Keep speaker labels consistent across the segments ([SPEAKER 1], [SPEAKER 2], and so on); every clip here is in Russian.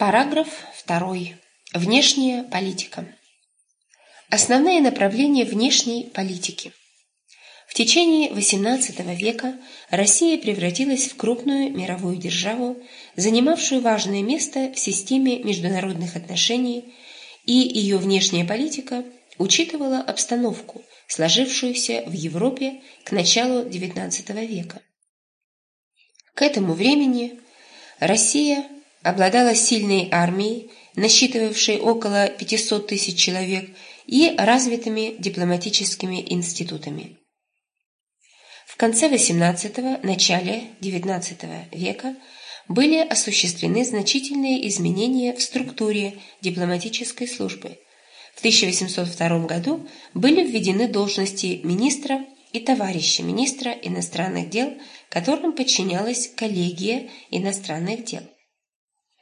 [SPEAKER 1] Параграф 2. Внешняя политика. Основные направления внешней политики. В течение XVIII века Россия превратилась в крупную мировую державу, занимавшую важное место в системе международных отношений, и ее внешняя политика учитывала обстановку, сложившуюся в Европе к началу XIX века. К этому времени Россия обладала сильной армией, насчитывавшей около 500 тысяч человек, и развитыми дипломатическими институтами. В конце XVIII – начале XIX века были осуществлены значительные изменения в структуре дипломатической службы. В 1802 году были введены должности министра и товарища министра иностранных дел, которым подчинялась коллегия иностранных дел.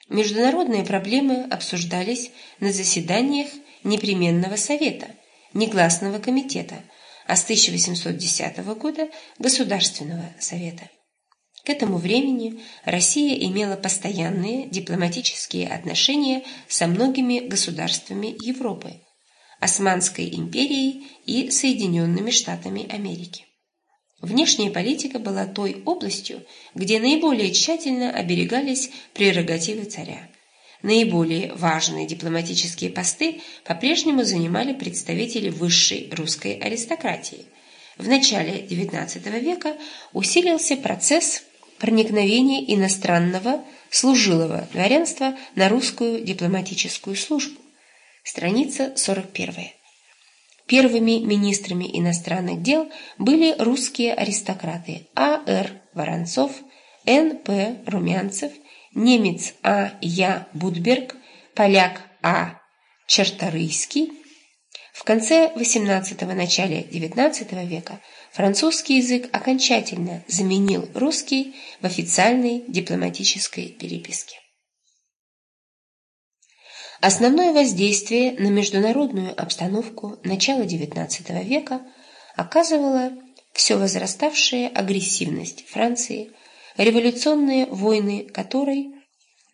[SPEAKER 1] Международные проблемы обсуждались на заседаниях непременного совета, негласного комитета, а с 1810 года Государственного совета. К этому времени Россия имела постоянные дипломатические отношения со многими государствами Европы, Османской империей и Соединенными Штатами Америки. Внешняя политика была той областью, где наиболее тщательно оберегались прерогативы царя. Наиболее важные дипломатические посты по-прежнему занимали представители высшей русской аристократии. В начале XIX века усилился процесс проникновения иностранного служилого дворянства на русскую дипломатическую службу. Страница 41. Первыми министрами иностранных дел были русские аристократы А.Р. Воронцов, Н.П. Румянцев, немец А. Я. Будберг, поляк А. Черторийский. В конце XVIII – начале XIX века французский язык окончательно заменил русский в официальной дипломатической переписке. Основное воздействие на международную обстановку начала XIX века оказывала все возраставшая агрессивность Франции, революционные войны которой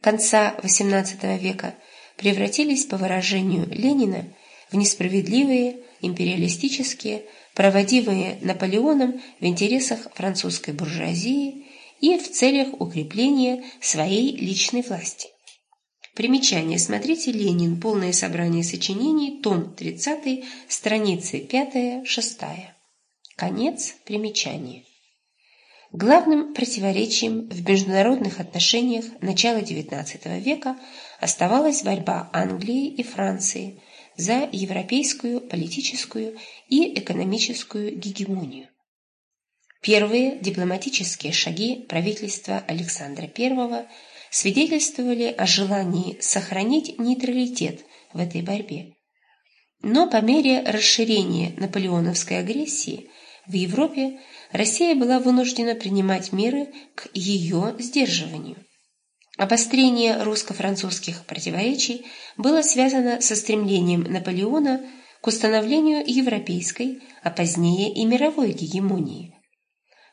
[SPEAKER 1] конца XVIII века превратились, по выражению Ленина, в несправедливые, империалистические, проводимые Наполеоном в интересах французской буржуазии и в целях укрепления своей личной власти. Примечание. Смотрите «Ленин. Полное собрание сочинений. Том 30. Страницы 5-6». Конец примечания. Главным противоречием в международных отношениях начала XIX века оставалась борьба Англии и Франции за европейскую политическую и экономическую гегемонию. Первые дипломатические шаги правительства Александра I – свидетельствовали о желании сохранить нейтралитет в этой борьбе. Но по мере расширения наполеоновской агрессии в Европе Россия была вынуждена принимать меры к ее сдерживанию. Обострение русско-французских противоречий было связано со стремлением Наполеона к установлению европейской, а позднее и мировой гегемонии.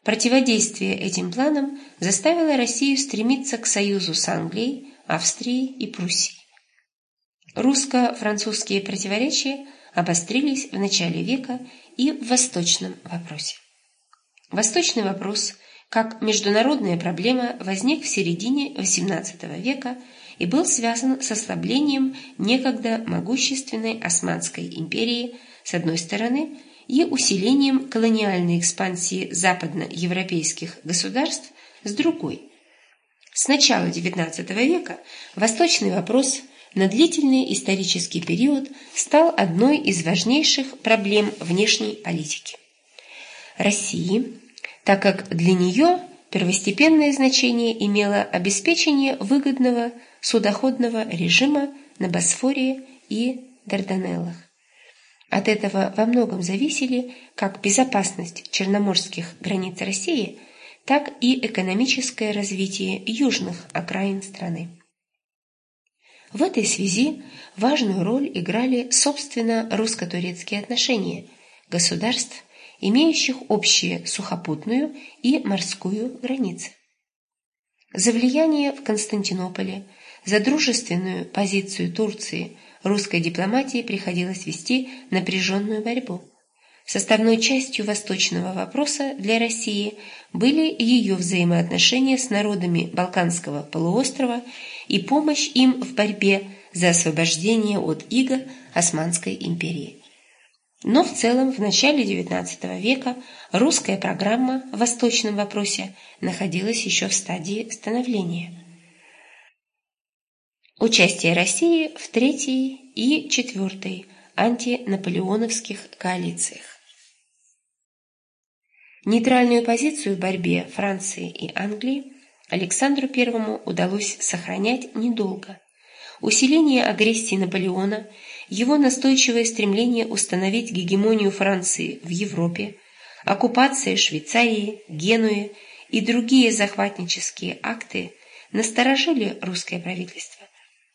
[SPEAKER 1] Противодействие этим планам заставило Россию стремиться к союзу с Англией, Австрией и Пруссией. Русско-французские противоречия обострились в начале века и в восточном вопросе. Восточный вопрос, как международная проблема, возник в середине XVIII века и был связан с ослаблением некогда могущественной Османской империи с одной стороны – и усилением колониальной экспансии западноевропейских государств с другой. С начала XIX века восточный вопрос на длительный исторический период стал одной из важнейших проблем внешней политики. России, так как для нее первостепенное значение имело обеспечение выгодного судоходного режима на Босфоре и Дарданеллах. От этого во многом зависели как безопасность черноморских границ России, так и экономическое развитие южных окраин страны. В этой связи важную роль играли, собственно, русско-турецкие отношения государств, имеющих общие сухопутную и морскую границы. За влияние в Константинополе За дружественную позицию Турции русской дипломатии приходилось вести напряженную борьбу. Составной частью восточного вопроса для России были ее взаимоотношения с народами Балканского полуострова и помощь им в борьбе за освобождение от иго Османской империи. Но в целом в начале XIX века русская программа в восточном вопросе находилась еще в стадии становления. Участие России в третьей и четвертой антинаполеоновских коалициях. Нейтральную позицию в борьбе Франции и Англии Александру I удалось сохранять недолго. Усиление агрессии Наполеона, его настойчивое стремление установить гегемонию Франции в Европе, оккупация Швейцарии, Генуи и другие захватнические акты насторожили русское правительство.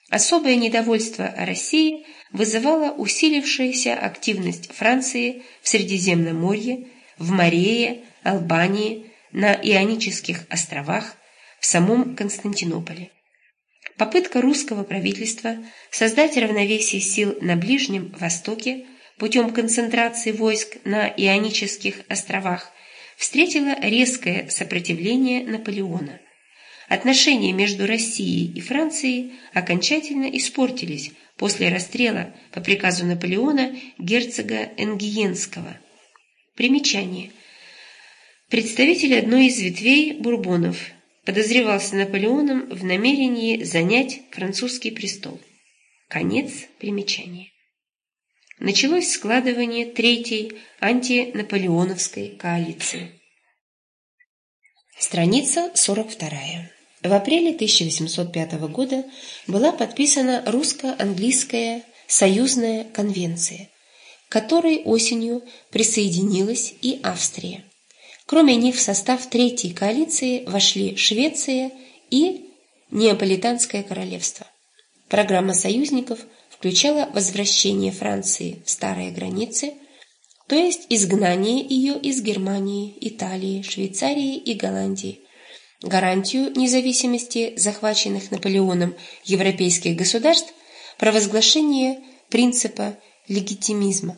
[SPEAKER 1] Особое недовольство России вызывала усилившаяся активность Франции в Средиземноморье, в Марее, Албании, на Ионических островах, в самом Константинополе. Попытка русского правительства создать равновесие сил на Ближнем Востоке путем концентрации войск на Ионических островах встретила резкое сопротивление Наполеона. Отношения между Россией и Францией окончательно испортились после расстрела по приказу Наполеона герцога Энгиенского. Примечание. Представитель одной из ветвей Бурбонов подозревался Наполеоном в намерении занять французский престол. Конец примечания. Началось складывание третьей антинаполеоновской коалиции. Страница 42. В апреле 1805 года была подписана русско-английская союзная конвенция, к которой осенью присоединилась и Австрия. Кроме них в состав Третьей коалиции вошли Швеция и Неаполитанское королевство. Программа союзников включала возвращение Франции в старые границы, то есть изгнание ее из Германии, Италии, Швейцарии и Голландии, гарантию независимости захваченных Наполеоном европейских государств, провозглашение принципа легитимизма.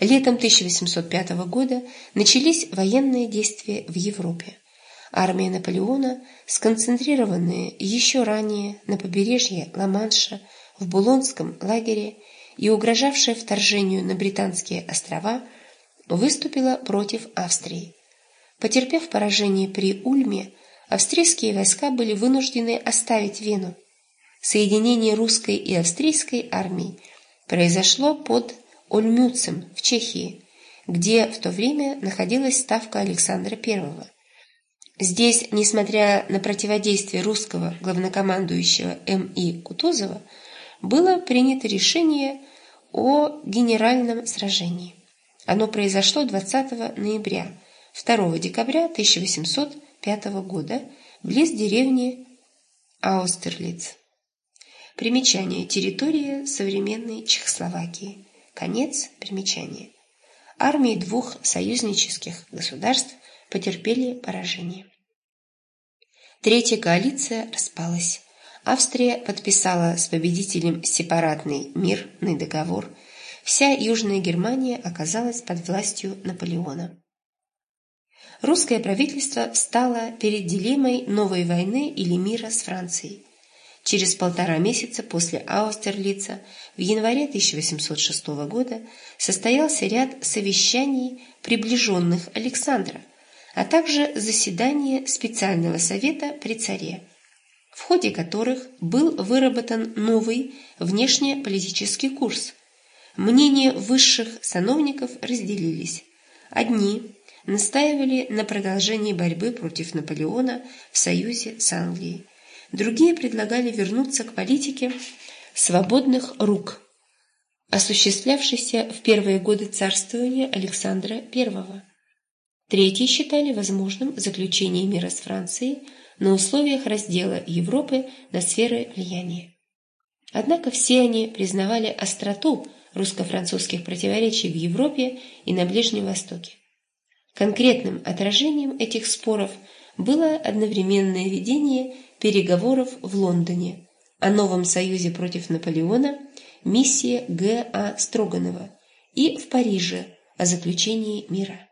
[SPEAKER 1] Летом 1805 года начались военные действия в Европе. Армия Наполеона, сконцентрированная еще ранее на побережье Ла-Манша в Булонском лагере и угрожавшая вторжению на Британские острова, выступила против Австрии. Потерпев поражение при Ульме, австрийские войска были вынуждены оставить Вену. Соединение русской и австрийской армий произошло под Ольмюцем в Чехии, где в то время находилась ставка Александра I. Здесь, несмотря на противодействие русского главнокомандующего М.И. Кутузова, было принято решение о генеральном сражении. Оно произошло 20 ноября 2 декабря 1805 года близ деревни Аустерлиц. Примечание. Территория современной Чехословакии. Конец примечания. Армии двух союзнических государств потерпели поражение. Третья коалиция распалась. Австрия подписала с победителем сепаратный мирный договор. Вся Южная Германия оказалась под властью Наполеона русское правительство встало перед дилеммой новой войны или мира с Францией. Через полтора месяца после Аустерлица в январе 1806 года состоялся ряд совещаний приближенных Александра, а также заседание специального совета при царе, в ходе которых был выработан новый внешнеполитический курс. Мнения высших сановников разделились. Одни настаивали на продолжении борьбы против Наполеона в союзе с Англией. Другие предлагали вернуться к политике свободных рук, осуществлявшейся в первые годы царствования Александра I. Третьи считали возможным заключение мира с Францией на условиях раздела Европы на сферы влияния. Однако все они признавали остроту русско-французских противоречий в Европе и на Ближнем Востоке. Конкретным отражением этих споров было одновременное ведение переговоров в Лондоне о новом союзе против Наполеона, миссия Г. А. Строганова и в Париже о заключении мира.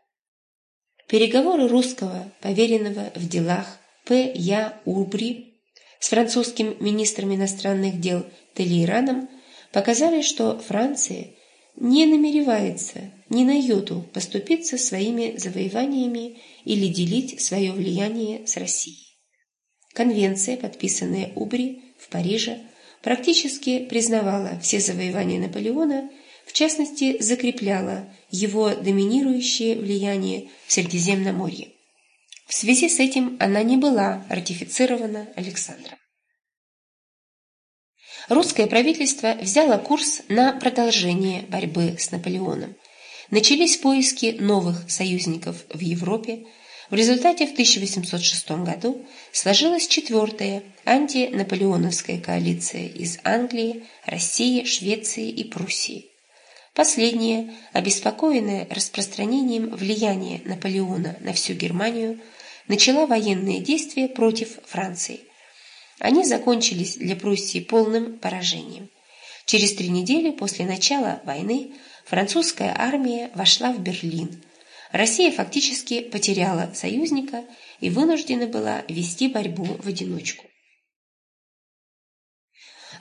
[SPEAKER 1] Переговоры русского поверенного в делах П. Я. Урбри с французским министром иностранных дел Телейраном показали, что Франция не намеревается ни на йоту поступиться своими завоеваниями или делить свое влияние с Россией. Конвенция, подписанная Убри в Париже, практически признавала все завоевания Наполеона, в частности, закрепляла его доминирующее влияние в Средиземноморье. В связи с этим она не была ратифицирована Александром. Русское правительство взяло курс на продолжение борьбы с Наполеоном. Начались поиски новых союзников в Европе, в результате в 1806 году сложилась четвертая антинаполеоновская коалиция из Англии, России, Швеции и Пруссии. Последняя, обеспокоенная распространением влияния Наполеона на всю Германию, начала военные действия против Франции. Они закончились для Пруссии полным поражением. Через три недели после начала войны французская армия вошла в Берлин – Россия фактически потеряла союзника и вынуждена была вести борьбу в одиночку.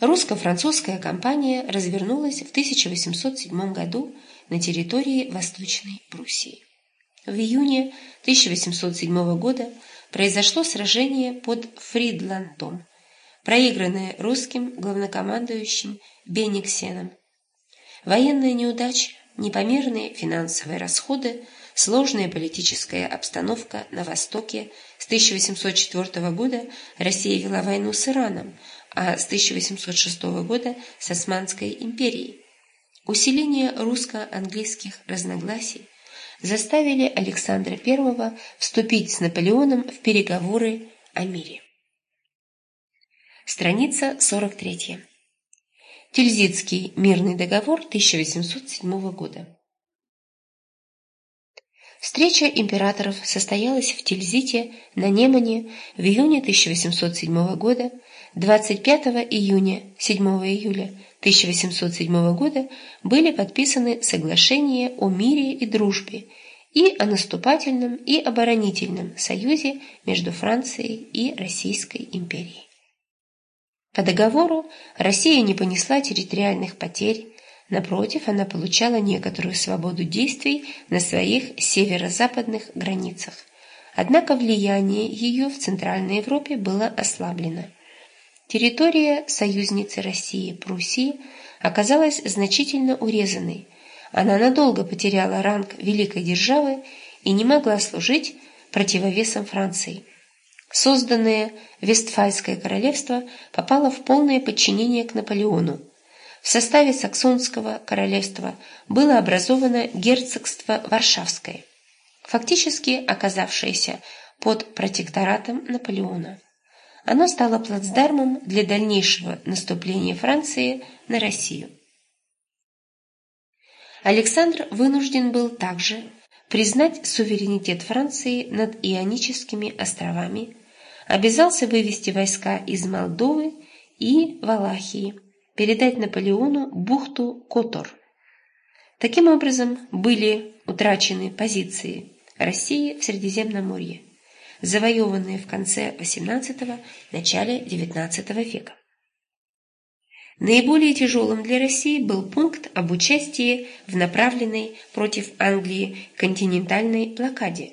[SPEAKER 1] Русско-французская кампания развернулась в 1807 году на территории Восточной Пруссии. В июне 1807 года произошло сражение под Фридландом, проигранное русским главнокомандующим Бениксеном. Военная неудача, непомерные финансовые расходы – Сложная политическая обстановка на Востоке. С 1804 года Россия вела войну с Ираном, а с 1806 года с Османской империей. Усиление русско-английских разногласий заставили Александра I вступить с Наполеоном в переговоры о мире. Страница 43. Тильзитский мирный договор 1807 года. Встреча императоров состоялась в Тильзите на Немане в июне 1807 года, 25 июня 7 июля 1807 года были подписаны соглашения о мире и дружбе и о наступательном и оборонительном союзе между Францией и Российской империей. По договору Россия не понесла территориальных потерь, Напротив, она получала некоторую свободу действий на своих северо-западных границах. Однако влияние ее в Центральной Европе было ослаблено. Территория союзницы России, Пруссии, оказалась значительно урезанной. Она надолго потеряла ранг великой державы и не могла служить противовесом Франции. Созданное Вестфальское королевство попало в полное подчинение к Наполеону, в составе Саксонского королевства было образовано герцогство Варшавское, фактически оказавшееся под протекторатом Наполеона. Оно стало плацдармом для дальнейшего наступления Франции на Россию. Александр вынужден был также признать суверенитет Франции над Ионическими островами, обязался вывести войска из Молдовы и Валахии, передать Наполеону бухту Котор. Таким образом были утрачены позиции России в Средиземноморье, завоеванные в конце XVIII – начале XIX века. Наиболее тяжелым для России был пункт об участии в направленной против Англии континентальной блокаде,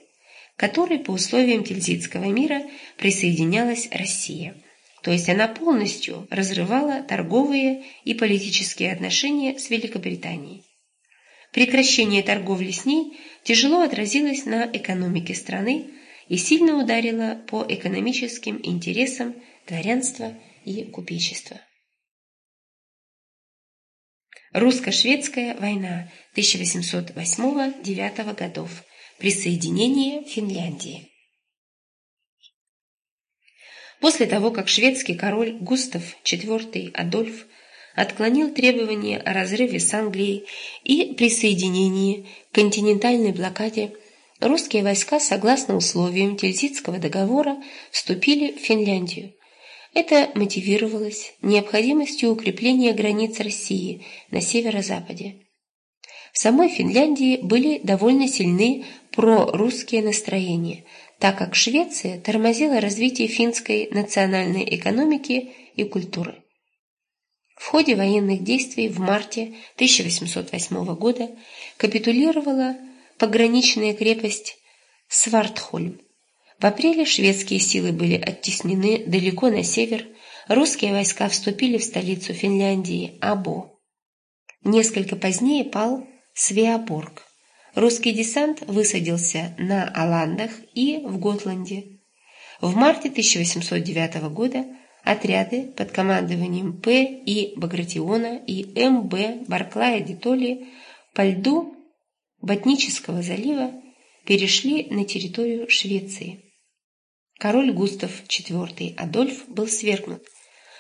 [SPEAKER 1] которой по условиям Тильзитского мира присоединялась Россия – то есть она полностью разрывала торговые и политические отношения с Великобританией. Прекращение торговли с ней тяжело отразилось на экономике страны и сильно ударило по экономическим интересам дворянства и купечества. Русско-шведская война 1808-1809 годов. Присоединение Финляндии. После того, как шведский король Густав IV Адольф отклонил требования о разрыве с Англией и присоединении к континентальной блокаде, русские войска, согласно условиям Тильзитского договора, вступили в Финляндию. Это мотивировалось необходимостью укрепления границ России на северо-западе. В самой Финляндии были довольно сильны прорусские настроения, так как Швеция тормозила развитие финской национальной экономики и культуры. В ходе военных действий в марте 1808 года капитулировала пограничная крепость Свартхольм. В апреле шведские силы были оттеснены далеко на север, русские войска вступили в столицу Финляндии Або. Несколько позднее пал Свеоборг. Русский десант высадился на Аландах и в Готланде. В марте 1809 года отряды под командованием П. И. Багратиона и М. Б. Барклая Детоли по льду Ботнического залива перешли на территорию Швеции. Король Густав IV Адольф был свергнут.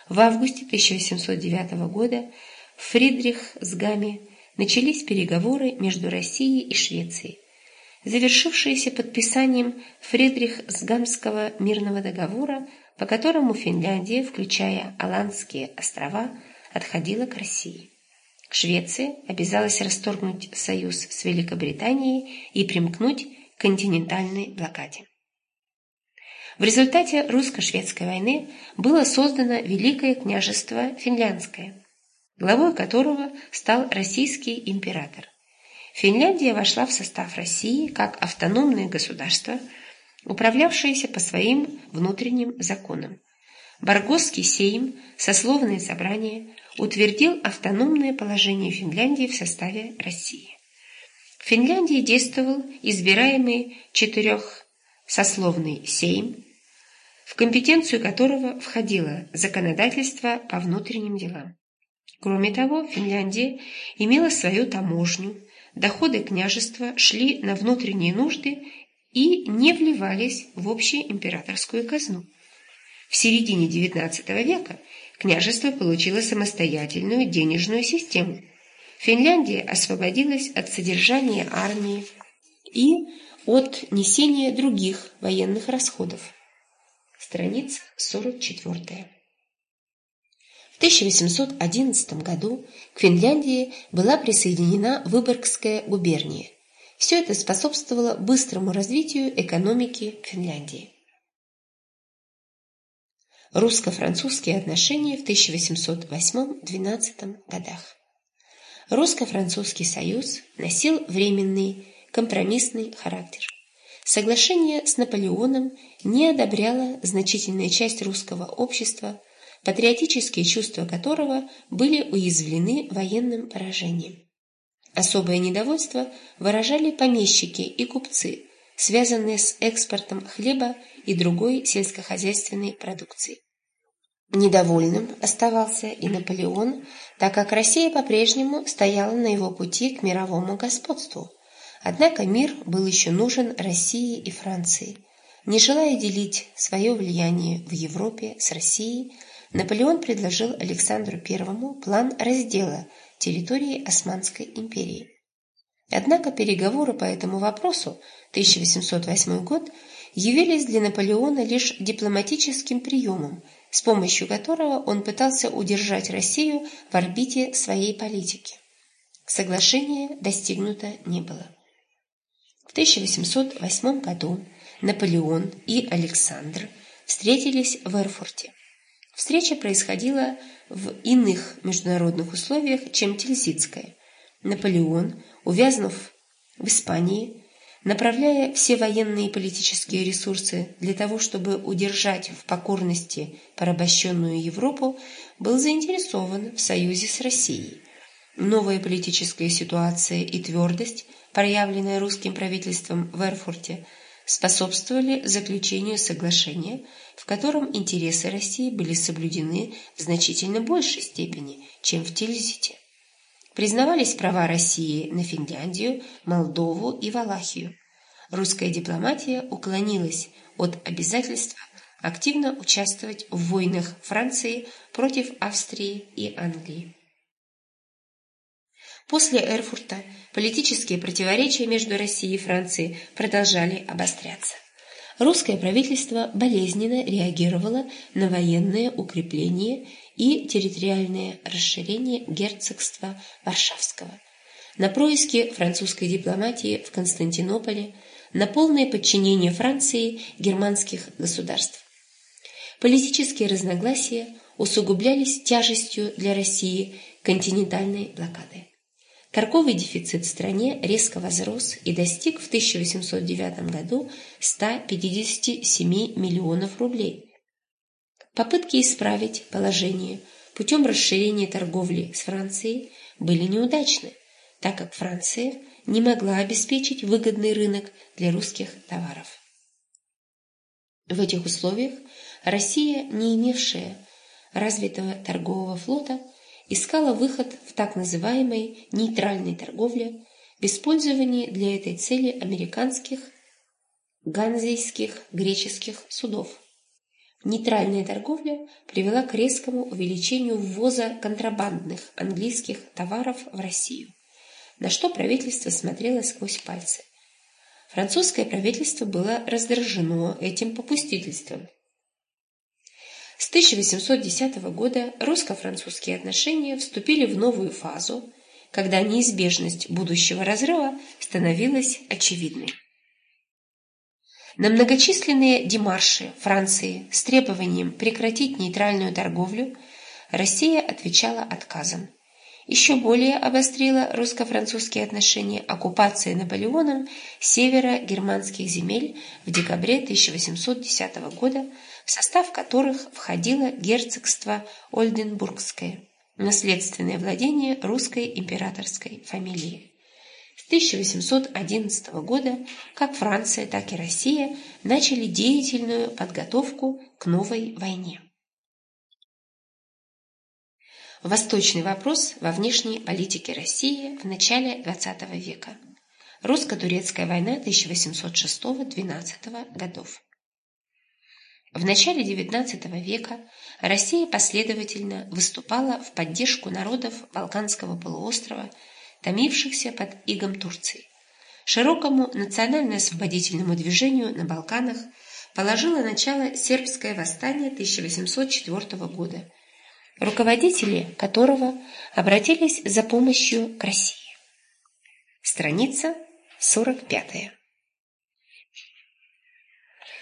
[SPEAKER 1] В августе 1809 года в Фридрихсгаме начались переговоры между Россией и Швецией, завершившиеся подписанием Фридрихсгамского мирного договора, по которому Финляндия, включая Аландские острова, отходила к России. Швеция обязалась расторгнуть союз с Великобританией и примкнуть к континентальной блокаде. В результате русско-шведской войны было создано Великое княжество Финляндское – главой которого стал российский император. Финляндия вошла в состав России как автономное государство, управлявшееся по своим внутренним законам. Баргосский сейм, сословное собрание, утвердил автономное положение Финляндии в составе России. В Финляндии действовал избираемый четырехсословный сейм, в компетенцию которого входило законодательство по внутренним делам. Кроме того, Финляндия имела свою таможню, доходы княжества шли на внутренние нужды и не вливались в общую императорскую казну. В середине XIX века княжество получило самостоятельную денежную систему. Финляндия освободилась от содержания армии и от несения других военных расходов. Страница 44. 1811 году к Финляндии была присоединена Выборгская губерния. Все это способствовало быстрому развитию экономики Финляндии. Русско-французские отношения в 1808-12 годах. Русско-французский союз носил временный, компромиссный характер. Соглашение с Наполеоном не одобряла значительная часть русского общества – патриотические чувства которого были уязвлены военным поражением. Особое недовольство выражали помещики и купцы, связанные с экспортом хлеба и другой сельскохозяйственной продукции. Недовольным оставался и Наполеон, так как Россия по-прежнему стояла на его пути к мировому господству. Однако мир был еще нужен России и Франции. Не желая делить свое влияние в Европе с Россией, Наполеон предложил Александру I план раздела территории Османской империи. Однако переговоры по этому вопросу 1808 год явились для Наполеона лишь дипломатическим приемом, с помощью которого он пытался удержать Россию в орбите своей политики. Соглашения достигнуто не было. В 1808 году Наполеон и Александр встретились в Эрфурте. Встреча происходила в иных международных условиях, чем Тильзитская. Наполеон, увязнув в Испании, направляя все военные и политические ресурсы для того, чтобы удержать в покорности порабощенную Европу, был заинтересован в союзе с Россией. Новая политическая ситуация и твердость, проявленная русским правительством в Эрфурте – способствовали заключению соглашения, в котором интересы России были соблюдены в значительно большей степени, чем в Тильзите. Признавались права России на Финляндию, Молдову и Валахию. Русская дипломатия уклонилась от обязательства активно участвовать в войнах Франции против Австрии и Англии. После Эрфурта политические противоречия между Россией и Францией продолжали обостряться. Русское правительство болезненно реагировало на военное укрепление и территориальное расширение герцогства Варшавского, на происки французской дипломатии в Константинополе, на полное подчинение Франции германских государств. Политические разногласия усугублялись тяжестью для России континентальной блокады. Торговый дефицит в стране резко возрос и достиг в 1809 году 157 миллионов рублей. Попытки исправить положение путем расширения торговли с Францией были неудачны, так как Франция не могла обеспечить выгодный рынок для русских товаров. В этих условиях Россия, не имевшая развитого торгового флота, искала выход в так называемой нейтральной торговле в использовании для этой цели американских, ганзейских, греческих судов. Нейтральная торговля привела к резкому увеличению ввоза контрабандных английских товаров в Россию, на что правительство смотрело сквозь пальцы. Французское правительство было раздражено этим попустительством с 1810 года русско-французские отношения вступили в новую фазу, когда неизбежность будущего разрыва становилась очевидной. На многочисленные демарши Франции с требованием прекратить нейтральную торговлю Россия отвечала отказом. Еще более обострила русско-французские отношения оккупация Наполеоном севера германских земель в декабре 1810 года в состав которых входило герцогство Ольденбургское, наследственное владение русской императорской фамилии. С 1811 года как Франция, так и Россия начали деятельную подготовку к новой войне. Восточный вопрос во внешней политике России в начале XX века. Русско-турецкая война 1806-12 годов. В начале XIX века Россия последовательно выступала в поддержку народов Балканского полуострова, томившихся под игом Турции. Широкому национально-освободительному движению на Балканах положило начало сербское восстание 1804 года, руководители которого обратились за помощью к России. Страница 45.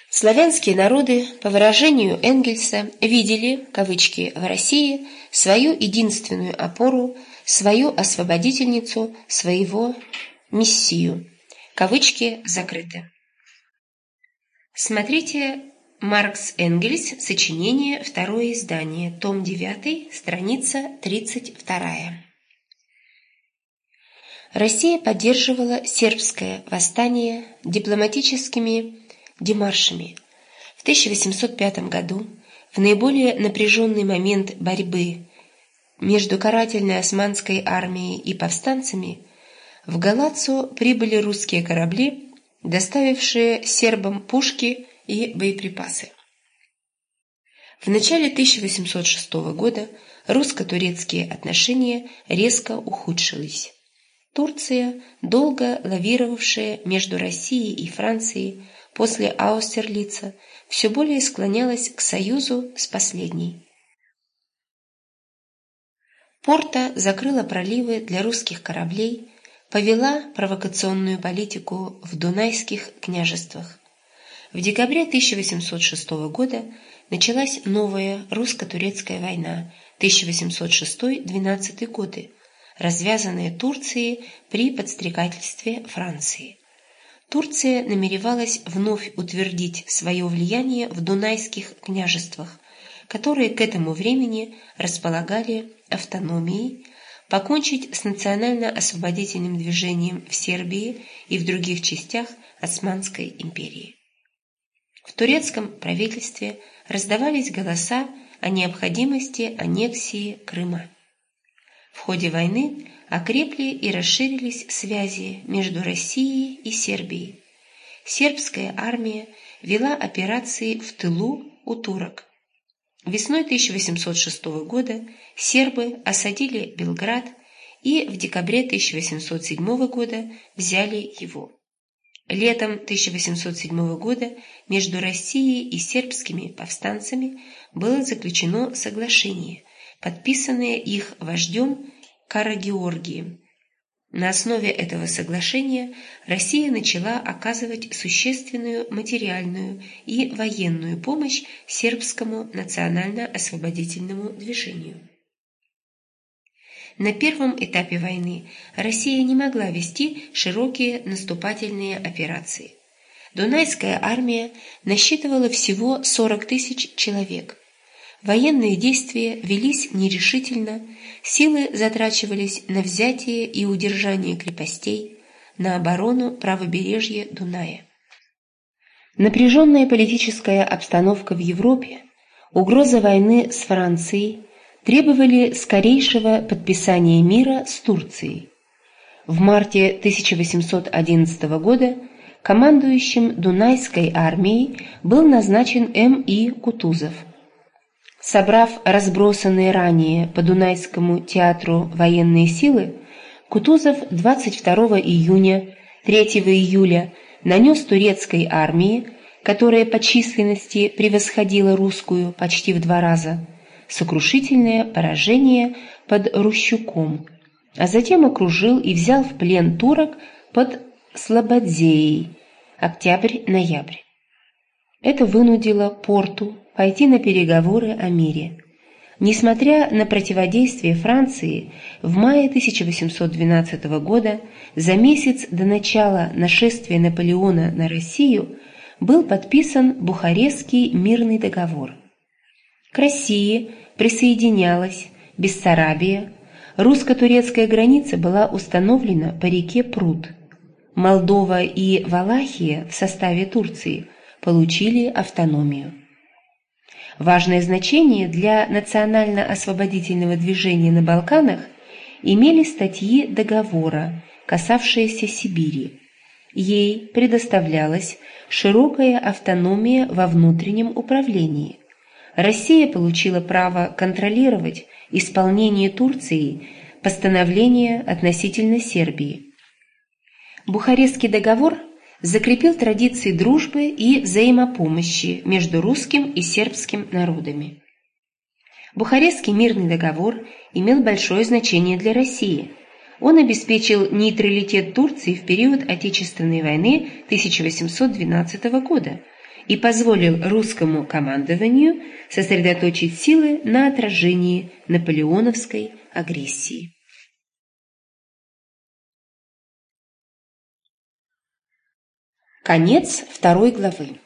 [SPEAKER 1] Славянские народы, по выражению Энгельса, видели, кавычки, в России свою единственную опору, свою освободительницу, своего мессию. Кавычки закрыты. Смотрите Маркс Энгельс, сочинение, второе издание, том 9, страница 32. Россия поддерживала сербское восстание дипломатическими демаршами. В 1805 году, в наиболее напряженный момент борьбы между карательной османской армией и повстанцами, в Галацию прибыли русские корабли, доставившие сербам пушки и боеприпасы. В начале 1806 года русско-турецкие отношения резко ухудшились. Турция, долго лавировавшая между Россией и Францией, после Аустерлица все более склонялась к союзу с последней. Порта закрыла проливы для русских кораблей, повела провокационную политику в Дунайских княжествах. В декабре 1806 года началась новая русско-турецкая война 1806-12 годы, развязанная Турцией при подстрекательстве Франции. Турция намеревалась вновь утвердить свое влияние в Дунайских княжествах, которые к этому времени располагали автономией, покончить с национально-освободительным движением в Сербии и в других частях Османской империи. В турецком правительстве раздавались голоса о необходимости аннексии Крыма. В ходе войны окрепли и расширились связи между Россией и Сербией. Сербская армия вела операции в тылу у турок. Весной 1806 года сербы осадили Белград и в декабре 1807 года взяли его. Летом 1807 года между Россией и сербскими повстанцами было заключено соглашение, подписанное их вождем Карагеоргием. На основе этого соглашения Россия начала оказывать существенную материальную и военную помощь сербскому национально-освободительному движению. На первом этапе войны Россия не могла вести широкие наступательные операции. Дунайская армия насчитывала всего 40 тысяч человек. Военные действия велись нерешительно, силы затрачивались на взятие и удержание крепостей, на оборону правобережья Дуная. Напряженная политическая обстановка в Европе, угроза войны с Францией, требовали скорейшего подписания мира с Турцией. В марте 1811 года командующим Дунайской армией был назначен М.И. Кутузов. Собрав разбросанные ранее по Дунайскому театру военные силы, Кутузов 22 июня 3 июля нанес турецкой армии, которая по численности превосходила русскую почти в два раза, сокрушительное поражение под Рущуком, а затем окружил и взял в плен турок под Слободзеей октябрь-ноябрь. Это вынудило Порту пойти на переговоры о мире. Несмотря на противодействие Франции, в мае 1812 года, за месяц до начала нашествия Наполеона на Россию, был подписан Бухарестский мирный договор. К России присоединялась Бессарабия, русско-турецкая граница была установлена по реке Прут. Молдова и Валахия в составе Турции получили автономию. Важное значение для национально-освободительного движения на Балканах имели статьи договора, касавшиеся Сибири. Ей предоставлялась широкая автономия во внутреннем управлении. Россия получила право контролировать исполнение Турции постановления относительно Сербии. Бухарестский договор закрепил традиции дружбы и взаимопомощи между русским и сербским народами. Бухарестский мирный договор имел большое значение для России. Он обеспечил нейтралитет Турции в период Отечественной войны 1812 года и позволил русскому командованию сосредоточить силы на отражении наполеоновской агрессии. Конец второй главы.